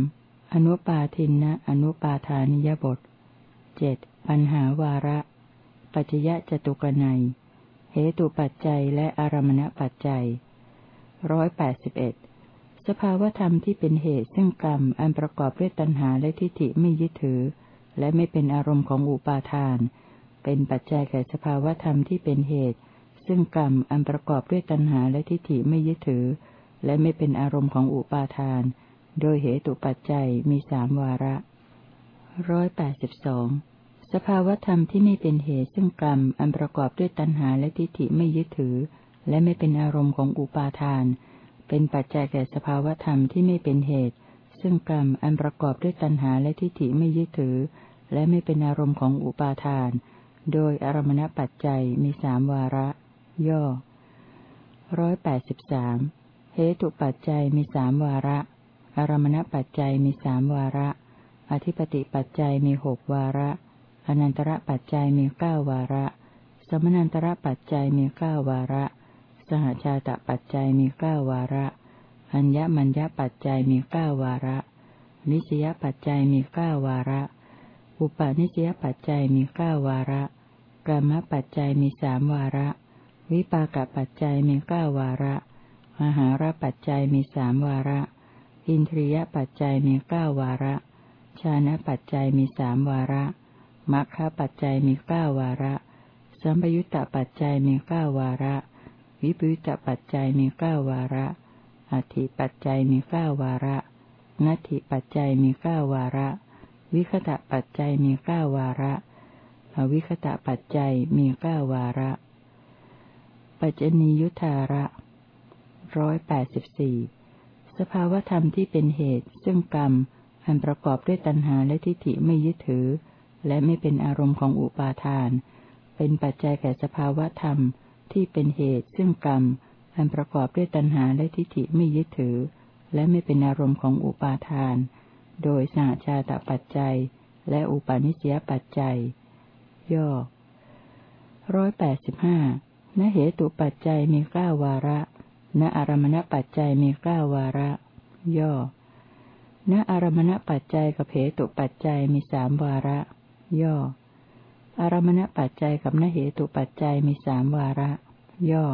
อนุปาทินนะอนุปาทานิยบทเจ็ดปัญหาวาระ ปัจยะจตุกนัย เหตุปัจจัยและอารมณปัจจัยร้อยแปดสิบเอ็ดสภาวธรรมที่เป็นเหตุซึ่งกรรมอันประกอบด้วยตัณหาและทิฏฐิไม่ยึดถือ และไม่เป็นอารมณ์ของอุปาทาน เป็นปัจจัยแก่สภาวธรรมที่เป็นเหตุ ซึ่งกรรมอันประกอบด้วยตัณหาและทิฏฐิไม่ยึดถือ และไม่เป็นอารมณ์ของอุปาทาน โดยเหตุปัจจัยมีสามวาระร้อยแปดสิบสองสภาวธรรมที่ไม่เป็นเหตุซึ่งกรรมอันประกอบด้วยตัณหาและทิฏฐิไม่ยึดถือ และไม่เป็นอารมณ์ของอุปาทาน เป็นปัจจัยแก่สภาวธรรมที่ไม่เป็นเหตุ ซึ่งกรรมอันประกอบด้วยตัณหาและทิฏฐิไม่ยึดถือ และไม่เป็นอารมณ์ของอุปาทาน โดยอารมณปัจจัยมีสามวาระ ย่อร้อยแปดสิบสามเหตุปัจจัยมีสามวาระ อารมณปัจจัยมีสามวาระ อธิปติปัจจัยมีหกวาระ อนันตระปัจจัยมีเก้าวาระ สมนันตระปัจจัยมีเก้าวาระ สหชาตปัจจัยมีเก้าวาระ อัญญมัญญปัจจัยมีเก้าวาระ นิสยปัจจัยมีเก้าวาระ อุปาณิสยปัจจัยมีเก้าวาระกรรมปัจจัยมีสามวาระ วิปากปัจจัยมีเก้าวาระ มหาราปัจจัยมีสามวาระ อินทรียปัจจัยมีเก้าวาระ ชานะปัจจัยมีสามวาระมัคคะปัจจัยมีเก้าวาระ สัมปยุตตปัจจัยมีเก้าวาระ วิปยุตตปัจจัยมีเก้าวาระอธิปัจจัยมีเก้าวาระ นัตถิปัจจัยมีเก้าวาระ วิคตะปัจจัยมีเก้าวาระ อวิคตะปัจจัยมีเก้าวาระ ปัจจนียุทธาระร้อยแปดสิบสี่ สภาวธรรมที่เป็นเหตุ ซึ่งกรรม อันประกอบด้วยตัณหาและทิฏฐิไม่ยึดถือ และไม่เป็นอารมณ์ของอุปาทาน เป็นปัจจัยแก่สภาวธรรมที่เป็นเหตุ ซึ่งกรรม อันประกอบด้วยตัณหาและทิฏฐิไม่ยึดถือ และไม่เป็นอารมณ์ของอุปาทาน โดยสหชาตปัจจัย และอุปาณิสยปัจจัย ย่อร้อยแปดสิบห้านเหตุปัจจัยมีเก้าวาระ ณอารมณปัจจัยมีเก้าวาระ ย่อ ณอารมณปัจจัยกับเหตุปัจจัยมีสามวาระ ย่อ อารมณปัจจัยกับนเหตุปัจจัยมีสามวาระ ย่อ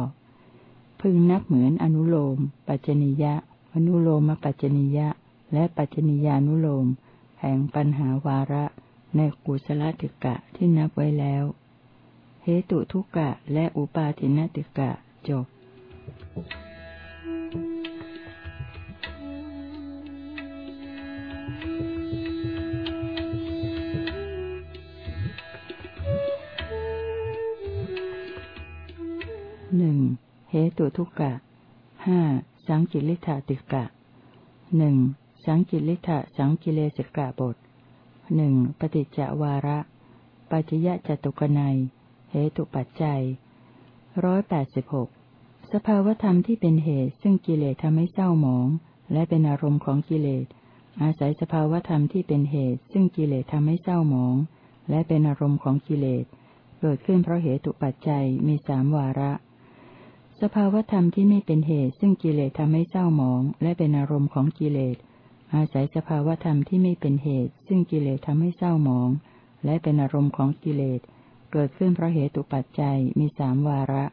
พึงนับเหมือนอนุโลม ปัจจนิยะ อนุโลมปัจจนิยะ และปัจจนิยานุโลม แห่งปัญหาวาระ ในกุศลติกะที่นับไว้แล้ว เหตุทุกกะและอุปาทินติกะจบห เหตุทุกกะห้าสังกิริธาติกะหนึ่งสังกิริธาสังกิเลสกะบทหนึ่งปฏิจจวาระ ปัจยะจตุกนัย เหตุปัจจัยร้อยแปดสิบหกสภาวธรรมที่เป็นเหตุ ซึ่งกิเลสทำให้เศร้าหมอง และเป็นอารมณ์ของกิเลส อาศัยสภาวธรรมที่เป็นเหตุ ซึ่งกิเลสทำให้เศร้าหมอง และเป็นอารมณ์ของกิเลส เกิดขึ้นเพราะเหตุปัจจัยมีสามวาระ สภาวธรรมที่ไม่เป็นเหตุ ซึ่งกิเลสทำให้เศร้าหมอง และเป็นอารมณ์ของกิเลส อาศัยสภาวธรรมที่ไม่เป็นเหตุ ซึ่งกิเลสทำให้เศร้าหมอง และเป็นอารมณ์ของกิเลส เกิดขึ้นเพราะเหตุปัจจัยมีสามวาระ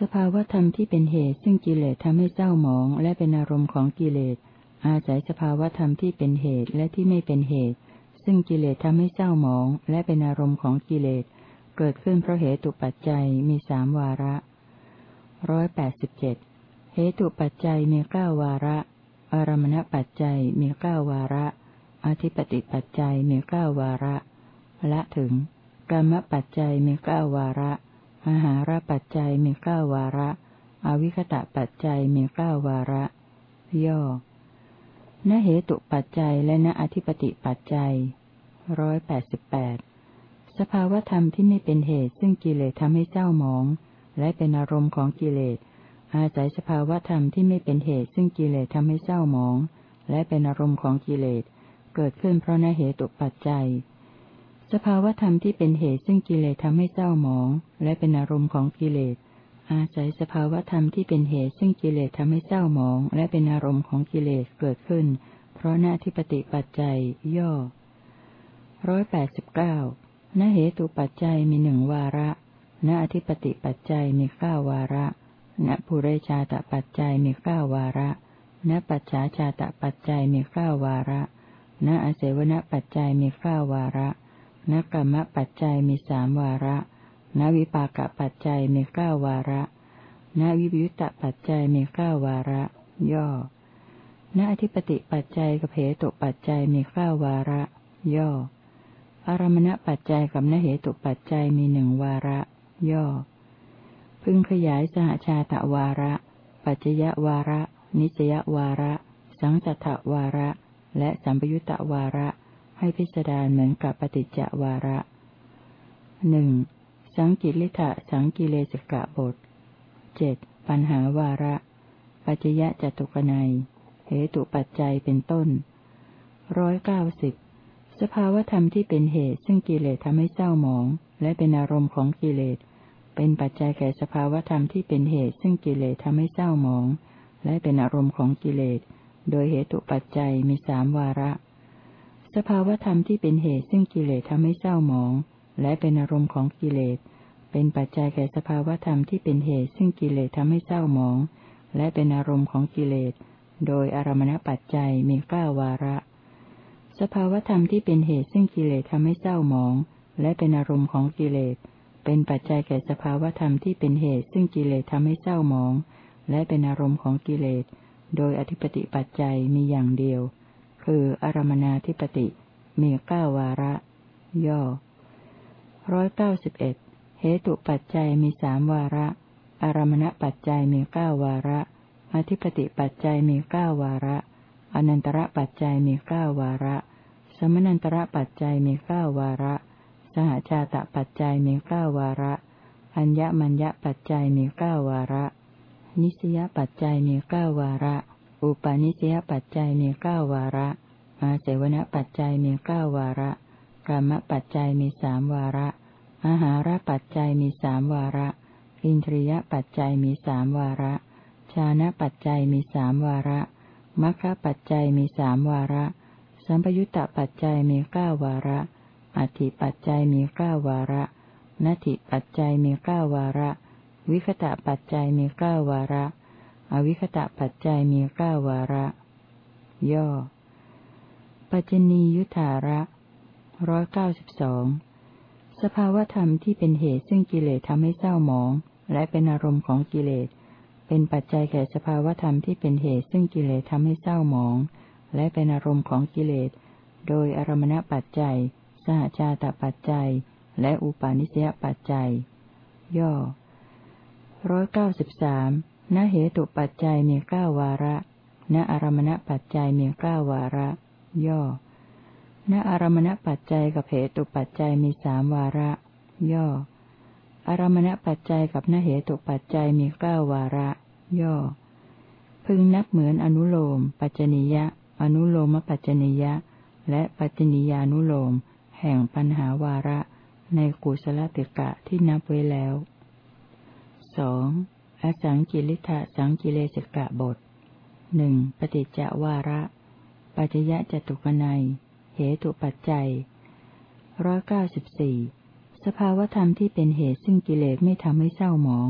สภาวธรรมที่เป็นเหตุ ซึ่งกิเลสทำให้เศร้าหมอง และเป็นอารมณ์ของกิเลส อาศัยสภาวธรรมที่เป็นเหตุและที่ไม่เป็นเหตุ ซึ่งกิเลสทำให้เศร้าหมอง และเป็นอารมณ์ของกิเลส เกิดขึ้นเพราะเหตุปัจจัยมีสามวาระ ร้อยแปดสิบเจ็ดเหตุปัจจัยมีเก้าวาระ อารมณปัจจัยมีเก้าวาระ อธิปติปัจจัยมีเก้าวาระ ละถึง กรรมปัจจัยมีเก้าวาระ มหาราปัจจัยมีเก้าวาระ อวิคตะปัจจัยมีเก้าวาระ ย่อณเหตุปัจจัยและณอธิปติปัจจัยร้อยแปดสิบแปดสภาวธรรมที่ไม่เป็นเหตุซึ่งกิเลสทำให้เศร้าหมอง และเป็นอารมณ์ของกิเลส อาศัยสภาวธรรมที่ไม่เป็นเหตุซึ่งกิเลสทำให้เศร้าหมอง และเป็นอารมณ์ของกิเลส เกิดขึ้นเพราะนเหตุปัจจัย สภาวธรรมที่เป็นเหตุซึ่งกิเลสทำให้เศร้าหมอง และเป็นอารมณ์ของกิเลส อาศัยสภาวธรรมที่เป็นเหตุซึ่งกิเลสทำให้เศร้าหมอง และเป็นอารมณ์ของกิเลสเกิดขึ้น เพราะหน้าที่ปฏิปัจจัย ย่อร้อยแปดสิบเก้าณเหตุปัจจัยมีหนึ่งวาระ ณอธิปติปัจจัยมีเก้าวาระ ณภูเรชาตปัจจัยมีเก้าวาระ ณปัจฉาชาตปัจจัยมีเก้าวาระ ณอเสวนปัจจัยมีเก้าวาระณกรรมปัจจัยมีสามวาระ ณวิปากปัจจัยมีเก้าวาระ ณวิบยุตตปัจจัยมีเก้าวาระ ย่อ ณอธิปติปัจจัยกับเหตุปัจจัยมีเก้าวาระ ย่อ อารมณปัจจัยกับนเหตุปัจจัยมีหนึ่งวาระ ย่อ พึงขยายสหชาตะวาระ ปัจจยวาระ นิจยวาระ สังสัทวาระ และสัมปยุตตวาระ ให้พิจารณาเหมือนกับปฏิจจวาระหนึ่งสังกิริธะสังกิเลสกะบทเจ็ดปัญหาวาระ ปัจจยะจตุกนัยเหตุปัจจัยเป็นต้นร้อยเก้าสิบสภาวธรรมที่เป็นเหตุซึ่งกิเลสทำให้เศร้าหมอง และเป็นอารมณ์ของกิเลส เป็นปัจจัยแก่สภาวธรรมที่เป็นเหตุ ซึ่งกิเลสทำให้เศร้าหมอง และเป็นอารมณ์ของกิเลส โดยเหตุปัจจัยมีสามวาระ สภาวธรรมที่เป็นเหตุซึ่งกิเลสทำให้เศร้าหมอง และเป็นอารมณ์ของกิเลส เป็นปัจจัยแก่สภาวธรรมที่เป็นเหตุ ซึ่งกิเลสทำให้เศร้าหมอง และเป็นอารมณ์ของกิเลส โดยอารมณปัจจัยมีเก้าวาระ สภาวธรรมที่เป็นเหตุซึ่งกิเลสทำให้เศร้าหมอง และเป็นอารมณ์ของกิเลส เป็นปัจจัยแก่สภาวธรรมที่เป็นเหตุ ซึ่งกิเลสทำให้เศร้าหมอง และเป็นอารมณ์ของกิเลส โดยอธิปติปัจจัยมีอย่างเดียว คืออารมนาธิปติ มีเก้าวาระ ย่อร้อยเก้าสิบเอ็ดเหตุปัจจัยมีสามวาระ อารมณปัจจัยมีเก้าวาระ อธิปติปัจจัยมีเก้าวาระอนันตระปัจจัยมีเก้าวาระ สมนันตระปัจจัยมีเก้าวาระ สหชาตปัจจัยมีเก้าวาระอัญญมัญญปัจจัยมีเก้าวาระ นิสยปัจจัยมีเก้าวาระ อุปาณิสยปัจจัยมีเก้าวาระอาเสวนปัจจัยมีเก้าวาระกรรมปัจจัยมีสามวาระอาหารปัจจัยมีสามวาระ อินทรียปัจจัยมีสามวาระ ชานะปัจจัยมีสามวาระมัคคะปัจจัยมีสามวาระ สัมปยุตตปัจจัยมีเก้าวาระ อธิปัจจัยมีเก้าวาระนัตถิปัจจัยมีเก้าวาระ วิคตะปัจจัยมีเก้าวาระ อวิคตะปัจจัยมีเก้าวาระ ย่อ ปัจจนียุทธาระร้อยเก้าสิบสองสภาวธรรมที่เป็นเหตุซึ่งกิเลสทำให้เศร้าหมอง และเป็นอารมณ์ของกิเลส เป็นปัจจัยแก่สภาวธรรมที่เป็นเหตุซึ่งกิเลสทำให้เศร้าหมอง และเป็นอารมณ์ของกิเลส โดยอารมณปัจจัย สหชาตปัจจัย และอุปาณิสยปัจจัย ย่อร้อยเก้าสิบสามณเหตุปัจจัยมีเก้าวาระ ณอารมณปัจจัยมีเก้าวาระ ย่อ ณอารมณปัจจัยกับเหตุปัจจัยมีสามวาระ ย่อ อารมณปัจจัยกับนเหตุปัจจัยมีเก้าวาระ ย่อ พึงนับเหมือนอนุโลม ปัจจนิยะ อนุโลมปัจจนิยะ และปัจจนิยานุโลม แห่งปัญหาวาระในกุศลติกะที่นับไว้แล้วสองอสังกิริธะสังกิเลสกะบทหนึ่งปฏิจจวาระ ปัจยะจตุกนัย เหตุปัจจัยร้อยเก้าสิบสี่สภาวธรรมที่เป็นเหตุซึ่งกิเลสไม่ทำให้เศร้าหมอง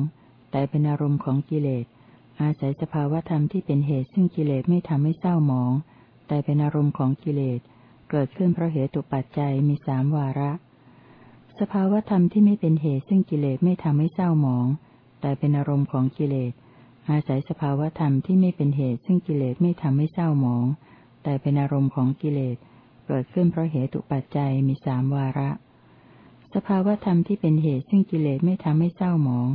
แต่เป็นอารมณ์ของกิเลส อาศัยสภาวธรรมที่เป็นเหตุซึ่งกิเลสไม่ทำให้เศร้าหมอง แต่เป็นอารมณ์ของกิเลส เกิดขึ้นเพราะเหตุปัจจัยมีสามวาระ สภาวธรรมที่ไม่เป็นเหตุซึ่งกิเลสไม่ทำให้เศร้าหมอง แต่เป็นอารมณ์ของกิเลส อาศัยสภาวธรรมที่ไม่เป็นเหตุซึ่งกิเลสไม่ทำให้เศร้าหมอง แต่เป็นอารมณ์ของกิเลส เกิดขึ้นเพราะเหตุปัจจัยมีสามวาระ สภาวธรรมที่เป็นเหตุซึ่งกิเลสไม่ทำให้เศร้าหมอง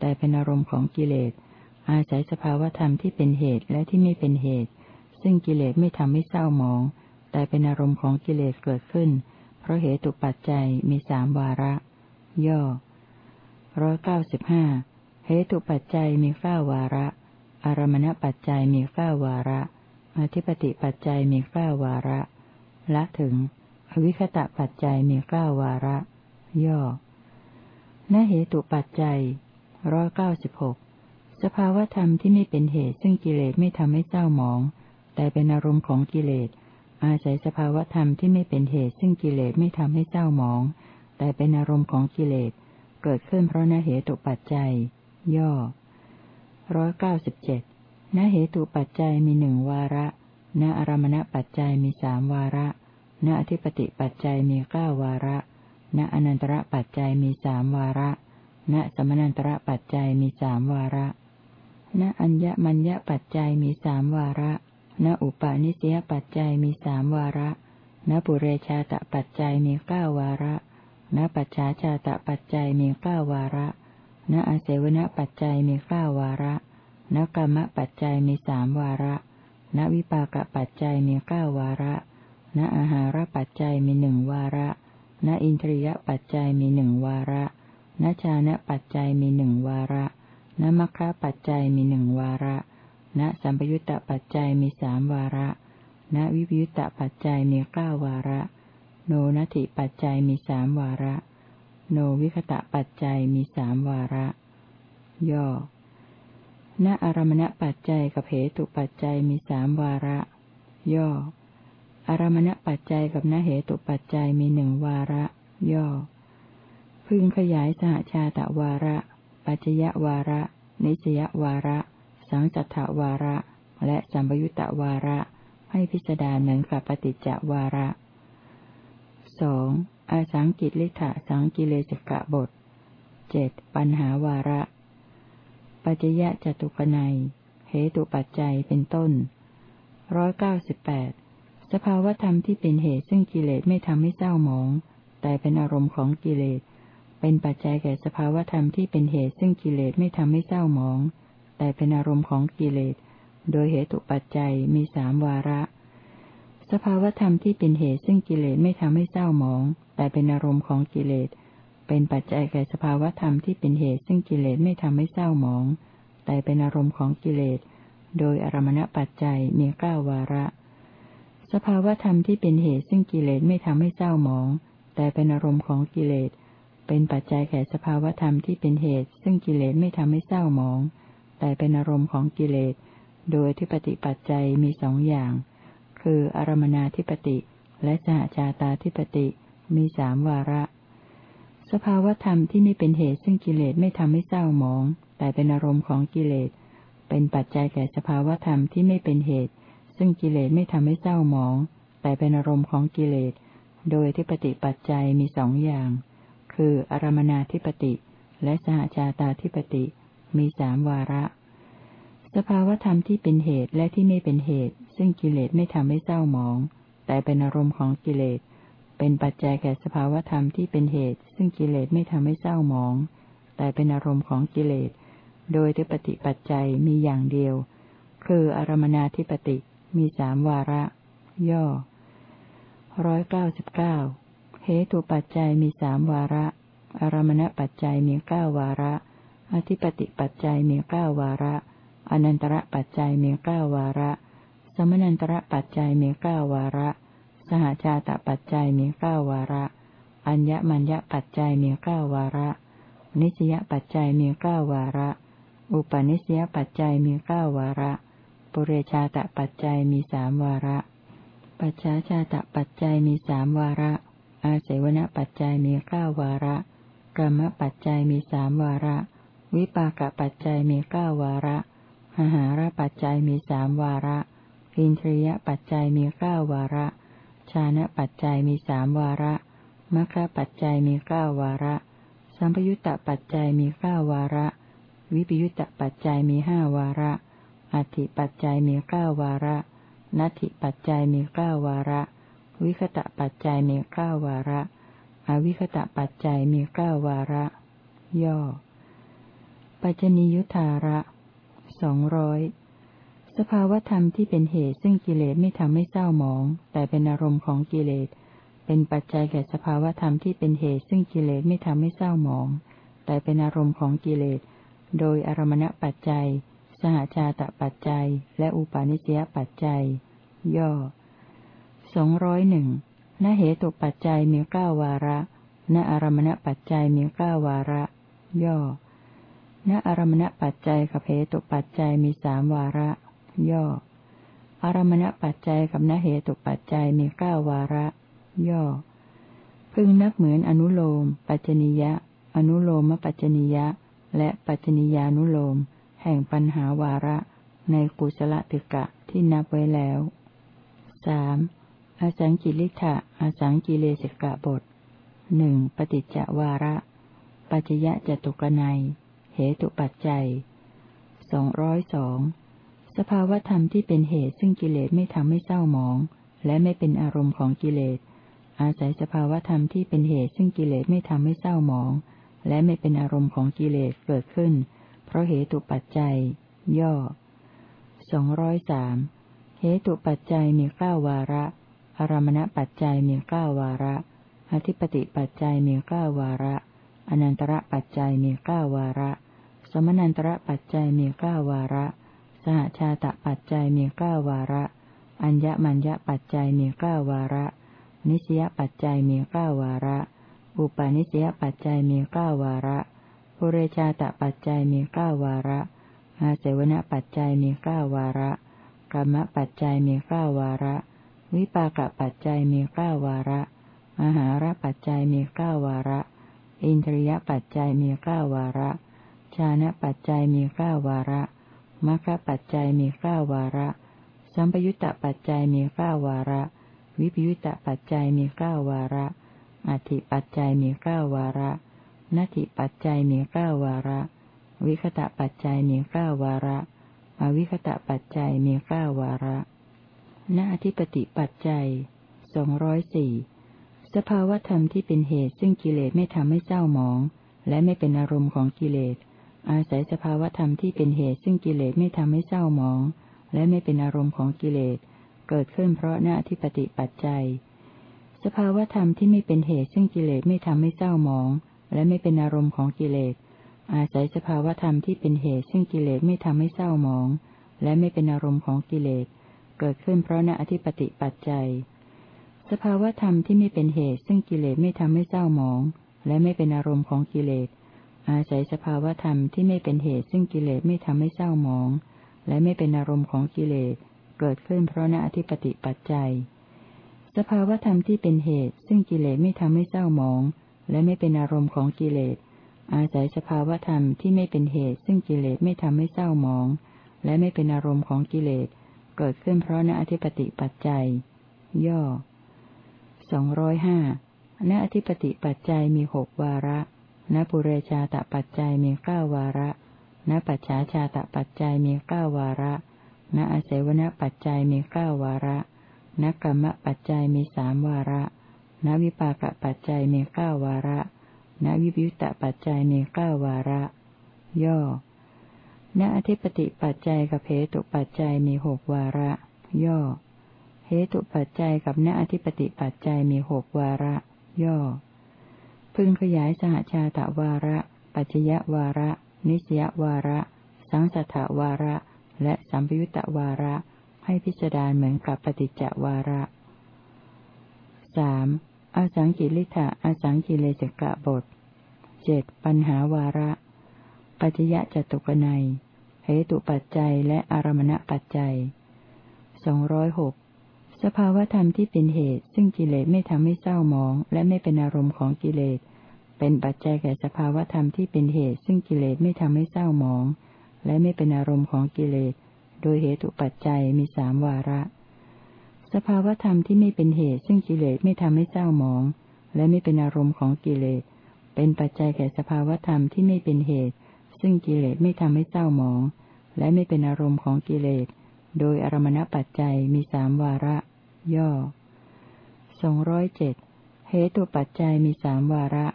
แต่เป็นอารมณ์ของกิเลส อาศัยสภาวธรรมที่เป็นเหตุและที่ไม่เป็นเหตุ ซึ่งกิเลสไม่ทำให้เศร้าหมอง แต่เป็นอารมณ์ของกิเลสเกิดขึ้น เพราะเหตุปัจจัยมีสามวาระ ย่อร้อยเก้าสิบห้าเหตุปัจจัยมีเก้าวาระ อารมณปัจจัยมีเก้าวาระ อธิปติปัจจัยมีเก้าวาระ ละถึง อวิคตะปัจจัยมีเก้าวาระ ย่อณเหตุปัจจัยร้อยเก้าสิบหกสภาวธรรมที่ไม่เป็นเหตุซึ่งกิเลสไม่ทำให้เศร้าหมอง แต่เป็นอารมณ์ของกิเลส อาศัยสภาวธรรมที่ไม่เป็นเหตุซึ่งกิเลสไม่ทำให้เศร้าหมอง แต่เป็นอารมณ์ของกิเลสเกิดขึ้นเพราะณเหตุปัจจัย ย่อร้อยเก้าสิบเจ็ดณเหตุปัจจัยมีหนึ่งวาระณอารมณปัจจัยมีสามวาระณอธิปติปัจจัยมีเก้าวาระณอนันตระปัจจัยมีสามวาระณสมนันตระปัจจัยมีสามวาระณอัญญมัญญปัจจัยมีสามวาระ ณอุปาณิสยปัจจัยมีสามวาระ ณปุเรชาตปัจจัยมีเก้าวาระ ณปัจฉาชาตปัจจัยมีเก้าวาระ ณอาเสวนปัจจัยมีเก้าวาระ ณกรรมปัจจัยมีสามวาระ ณวิปากปัจจัยมีเก้าวาระ ณอาหารปัจจัยมีหนึ่งวาระ ณอินทรียปัจจัยมีหนึ่งวาระณชานะปัจจัยมีหนึ่งวาระณมัคคะปัจจัยมีหนึ่งวาระ ณสัมปยุตตปัจจัยมีสามวาระ ณวิปยุตตปัจจัยมีเก้าวาระ โนนัตถิปัจจัยมีสามวาระ โนวิคตะปัจจัยมีสามวาระ ย่อ ณอารมณปัจจัยกับเหตุปัจจัยมีสามวาระ ย่อ อารมณปัจจัยกับนเหตุปัจจัยมีหนึ่งวาระ ย่อ พึงขยายสหชาตะวาระ ปัจจยวาระ นิสยวาระ สังจัตถวาระ และสัมปยุตตวาระ ให้พิสดารเหมือนกับปฏิจจวาระสองอาสังกิริธะสังกิเลสกะบทเจ็ดปัญหาวาระ ปัจจยะจตุกนัยเหตุปัจจัยเป็นต้นร้อยเก้าสิบแปดสภาวธรรมที่เป็นเหตุซึ่งกิเลสไม่ทำให้เศร้าหมอง แต่เป็นอารมณ์ของกิเลส เป็นปัจจัยแก่สภาวธรรมที่เป็นเหตุซึ่งกิเลสไม่ทำให้เศร้าหมอง แต่เป็นอารมณ์ของกิเลส โดยเหตุปัจจัยมีสามวาระ สภาวธรรมที่เป็นเหตุซึ่งกิเลสไม่ทำให้เศร้าหมอง แต่เป็นอารมณ์ของกิเลส เป็นปัจจัยแก่สภาวธรรมที่เป็นเหตุซึ่งกิเลสไม่ทำให้เศร้าหมอง แต่เป็นอารมณ์ของกิเลส โดยอารมณปัจจัยมีเก้าวาระ สภาวธรรมที่เป็นเหตุซึ่งกิเลสไม่ทำให้เศร้าหมอง แต่เป็นอารมณ์ของกิเลสเป็นปัจจัยแก่สภาวธรรมที่เป็นเหตุ ซึ่งกิเลสไม่ทำให้เศร้าหมอง แต่เป็นอารมณ์ของกิเลส โดยที่ปฏิปัจจัยมีสองอย่าง คืออารมนาธิปติ และสหชาตาธิปติ มีสามวาระ สภาวธรรมที่ไม่เป็นเหตุซึ่งกิเลสไม่ทำให้เศร้าหมอง แต่เป็นอารมณ์ของกิเลส เป็นปัจจัยแก่สภาวธรรมที่ไม่เป็นเหตุ ซึ่งกิเลสไม่ทำให้เศร้าหมอง แต่เป็นอารมณ์ของกิเลส โดยที่ปฏิปัจจัยมีสองอย่าง คืออารมนาธิปติ และสหชาตาธิปติ มีสามวาระ สภาวธรรมที่เป็นเหตุและที่ไม่เป็นเหตุ ซึ่งกิเลสไม่ทำให้เศร้าหมอง แต่เป็นอารมณ์ของกิเลส เป็นปัจจัยแก่สภาวธรรมที่เป็นเหตุ ซึ่งกิเลสไม่ทำให้เศร้าหมอง แต่เป็นอารมณ์ของกิเลส โดยที่ปฏิปัจจัยมีอย่างเดียว คืออารมนาธิปติมีสามวาระ ย่อร้อยเก้าสิบเก้าเหตุปัจจัยมีสามวาระ อารมณปัจจัยมีเก้าวาระ อธิปติปัจจัยมีเก้าวาระ อนันตระปัจจัยมีเก้าวาระ สมนันตระปัจจัยมีเก้าวาระ สหชาตปัจจัยมีเก้าวาระ อัญญมัญญปัจจัยมีเก้าวาระ นิสยปัจจัยมีเก้าวาระ อุปนิสยปัจจัยมีเก้าวาระ ปุเรชาตปัจจัยมีสามวาระ ปัจฉาชาตปัจจัยมีสามวาระ อาเสวนปัจจัยมีเก้าวาระกรรมปัจจัยมีสามวาระ วิปากปัจจัยมีเก้าวาระหหาระปัจจัยมีสามวาระอินทรียปัจจัยมีเก้าวาระ ชานะปัจจัยมีสามวาระมัคคะปัจจัยมีเก้าวาระ สัมปยุตตปัจจัยมีเก้าวาระ วิปยุตตปัจจัยมีห้าวาระอธิปัจจัยมีเก้าวาระนัตถิปัจจัยมีเก้าวาระ วิคตะปัจจัยมีเก้าวาระ อวิคตะปัจจัยมีเก้าวาระ ย่อ ปัจจนิยุทธาระสองร้อยสภาวธรรมที่เป็นเหตุซึ่งกิเลสไม่ทำให้เศร้าหมอง แต่เป็นอารมณ์ของกิเลส เป็นปัจจัยแก่สภาวธรรมที่เป็นเหตุซึ่งกิเลสไม่ทำให้เศร้าหมอง แต่เป็นอารมณ์ของกิเลส โดยอารมณปัจจัย สหชาตปัจจัย และอุปาณิสยปัจจัย ย่อสองร้อยหนึ่งณเหตุปัจจัยมีเก้าวาระ ณอารมณปัจจัยมีเก้าวาระ ย่อ ณอารมณปัจจัยกับเหตุปัจจัยมีสามวาระ ย่อ อารมณปัจจัยกับนเหตุปัจจัยมีเก้าวาระ ย่อ พึงนักเหมือนอนุโลม ปัจจนิยะ อนุโลมปัจจนิยะ และปัจจนิยานุโลม แห่งปัญหาวาระ ในกุศลตึกะที่นับไว้แล้วสามอสังกิริธะอสังกิเลสกะบทหนึ่งปฏิจจวาระ ปัจจยะจตุกนัย ตุปัจจัยสองร้อยสองสภาวธรรมที่เป็นเหตุซึ่งกิเลสไม่ทำให้เศร้าหมอง และไม่เป็นอารมณ์ของกิเลส อาศัยสภาวธรรมที่เป็นเหตุซึ่งกิเลสไม่ทำให้เศร้าหมอง และไม่เป็นอารมณ์ของกิเลสเกิดขึ้น เพราะเหตุปัจจัย ย่อสองร้อยสามเหตุปัจจัยมีเก้าวาระ อารมณปัจจัยมีเก้าวาระ อธิปติปัจจัยมีเก้าวาระ อนันตระปัจจัยมีเก้าวาระ สมนันตระปัจจัยมีเก้าวาระ สหชาตปัจจัยมีเก้าวาระ อัญญมัญญปัจจัยมีเก้าวาระ นิสยปัจจัยมีเก้าวาระ อุปาณิสยปัจจัยมีเก้าวาระปุเรชาตปัจจัยมีเก้าวาระ อาเสวนปัจจัยมีเก้าวาระกรรมปัจจัยมีเก้าวาระ วิปากปัจจัยมีเก้าวาระ มหาระปัจจัยมีเก้าวาระ อินทรียปัจจัยมีเก้าวาระานะปัจจัยมีเก้าวาระมรรคปัจจัยมีเก้าวาระ สัมปยุตตปัจจัยมีเก้าวาระ วิปยุตตปัจจัยมีเก้าวาระอธิปัจจัยมีเก้าวาระนัตถิปัจจัยมีเก้าวาระ วิคตะปัจจัยมีเก้าวาระ อวิคตะปัจจัยมีเก้าวาระณอธิปติปัจจัยสองร้อยสี่สภาวธรรมที่เป็นเหตุซึ่งกิเลสไม่ทำให้เศร้าหมอง และไม่เป็นอารมณ์ของกิเลส อาศัยสภาวธรรมที่เป็นเหตุซึ่งกิเลสไม่ทำให้เศร้าหมอง และไม่เป็นอารมณ์ของกิเลส เกิดขึ้นเพราะณอธิปติปัจจัย สภาวธรรมที่ไม่เป็นเหตุซึ่งกิเลสไม่ทำให้เศร้าหมอง และไม่เป็นอารมณ์ของกิเลส อาศัยสภาวธรรมที่เป็นเหตุซึ่งกิเลสไม่ทำให้เศร้าหมอง และไม่เป็นอารมณ์ของกิเลส เกิดขึ้นเพราะณอธิปติปัจจัย สภาวธรรมที่ไม่เป็นเหตุซึ่งกิเลสไม่ทำให้เศร้าหมอง และไม่เป็นอารมณ์ของกิเลส อาศัยสภาวธรรมที่ไม่เป็นเหตุซึ่งกิเลสไม่ทำให้เศร้าหมอง และไม่เป็นอารมณ์ของกิเลสเกิดขึ้นเพราะณอธิปติปัจจัย สภาวธรรมที่เป็นเหตุ ซึ่งกิเลสไม่ทำให้เศร้าหมอง และไม่เป็นอารมณ์ของกิเลส อาศัยสภาวธรรมที่ไม่เป็นเหตุ ซึ่งกิเลสไม่ทำให้เศร้าหมอง และไม่เป็นอารมณ์ของกิเลส เกิดขึ้นเพราะณอธิปติปัจจัย ย่อสองร้อยห้าณอธิปติปัจจัยมีหกวาระ ณปุเรชาตปัจจัยมีเก้าวาระ ณปัจฉาชาตปัจจัยมีเก้าวาระ ณอาศัยวณปัจจัยมีเก้าวาระ ณกรรมปัจจัยมีสามวาระ ณวิปากปัจจัยมีเก้าวาระ ณวิปยุตตปัจจัยมีเก้าวาระ ย่อ ณอธิปติปัจจัยกับเหตุปัจจัยมีหกวาระ ย่อ เหตุปัจจัยกับณอธิปติปัจจัยมีหกวาระ ย่อ พึงขยายสหชาตวาระ ปัจจยวาระ นิสยวาระ สังสัทธวาระ และสัมปยุตตวาระ ให้พิจารณาเหมือนกับปฏิจจวาระสามอสังกิริธะอสังกิเลสกะบทเจ็ดปัญหาวาระ ปัจยะจตุกนัยเหตุปัจจัยและอารมณปัจจัยสองร้อยหก สภาวธรรมที่เป็นเหตุ ซึ่งกิเลสไม่ทำให้เศร้าหมอง และไม่เป็นอารมณ์ของกิเลส เป็นปัจจัยแก่สภาวธรรมที่เป็นเหตุ ซึ่งกิเลสไม่ทำให้เศร้าหมอง และไม่เป็นอารมณ์ของกิเลส โดยเหตุปัจจัยมีสามวาระ สภาวธรรมที่ไม่เป็นเหตุ ซึ่งกิเลสไม่ทำให้เศร้าหมอง และไม่เป็นอารมณ์ของกิเลส เป็นปัจจัยแก่สภาวธรรมที่ไม่เป็นเหตุ ซึ่งกิเลสไม่ทำให้เศร้าหมอง และไม่เป็นอารมณ์ของกิเลส โดยอารมณปัจจัยมีสามวาระ ย่อสองร้อยเจ็ดเหตุปัจจัยมีสามวาระ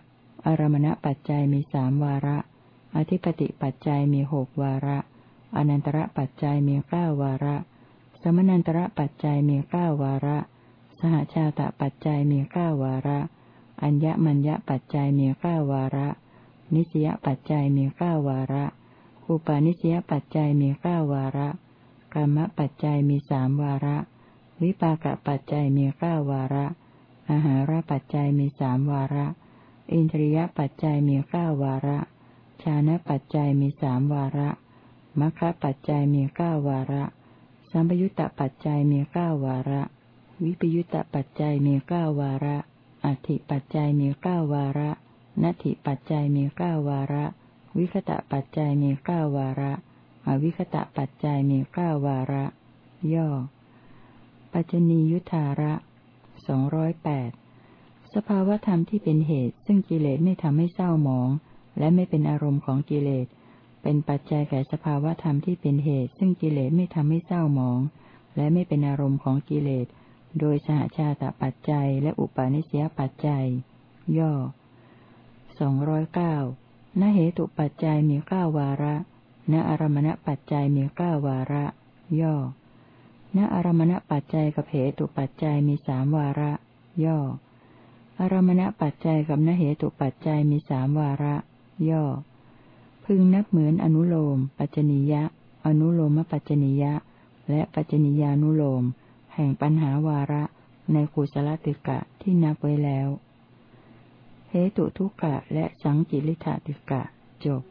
อารมณปัจจัยมีสามวาระ อธิปติปัจจัยมีหกวาระ อนันตระปัจจัยมีเก้าวาระ สมนันตระปัจจัยมีเก้าวาระ สหชาตปัจจัยมีเก้าวาระ อัญญมัญญปัจจัยมีเก้าวาระ นิสยปัจจัยมีเก้าวาระ อุปาณิสยปัจจัยมีเก้าวาระกรรมปัจจัยมีสามวาระ วิปากปัจจัยมีเก้าวาระ อาหารปัจจัยมีสามวาระ อินทรียปัจจัยมีเก้าวาระ ชานะปัจจัยมีสามวาระมัคคะปัจจัยมีเก้าวาระ สัมปยุตตปัจจัยมีเก้าวาระ วิปยุตตปัจจัยมีเก้าวาระ อธิปัจจัยมีเก้าวาระนัตถิปัจจัยมีเก้าวาระ วิคตะปัจจัยมีเก้าวาระ อวิคตะปัจจัยมีเก้าวาระ ย่อ ปัจจนียุทธาระสองร้อยแปดสภาวธรรมที่เป็นเหตุ ซึ่งกิเลสไม่ทำให้เศร้าหมอง และไม่เป็นอารมณ์ของกิเลส เป็นปัจจัยแก่สภาวธรรมที่เป็นเหตุ ซึ่งกิเลสไม่ทำให้เศร้าหมอง และไม่เป็นอารมณ์ของกิเลส โดยสหชาตปัจจัย และอุปาณิสยปัจจัย ย่อสองร้อยเก้าณเหตุปัจจัยมีเก้าวาระ ณอารมณปัจจัยมีเก้าวาระ ย่อ ณอารมณปัจจัยกับเหตุปัจจัยมีสามวาระ ย่อ อารมณปัจจัยกับณเหตุปัจจัยมีสามวาระ ย่อ พึงนับเหมือนอนุโลม ปัจจนิยะ อนุโลมปัจจนิยะ และปัจจนิยานุโลม แห่งปัญหาวาระ ในกุศลติกะที่นับไว้แล้วเหตุทุกกะและสังจิริธาติกะจบ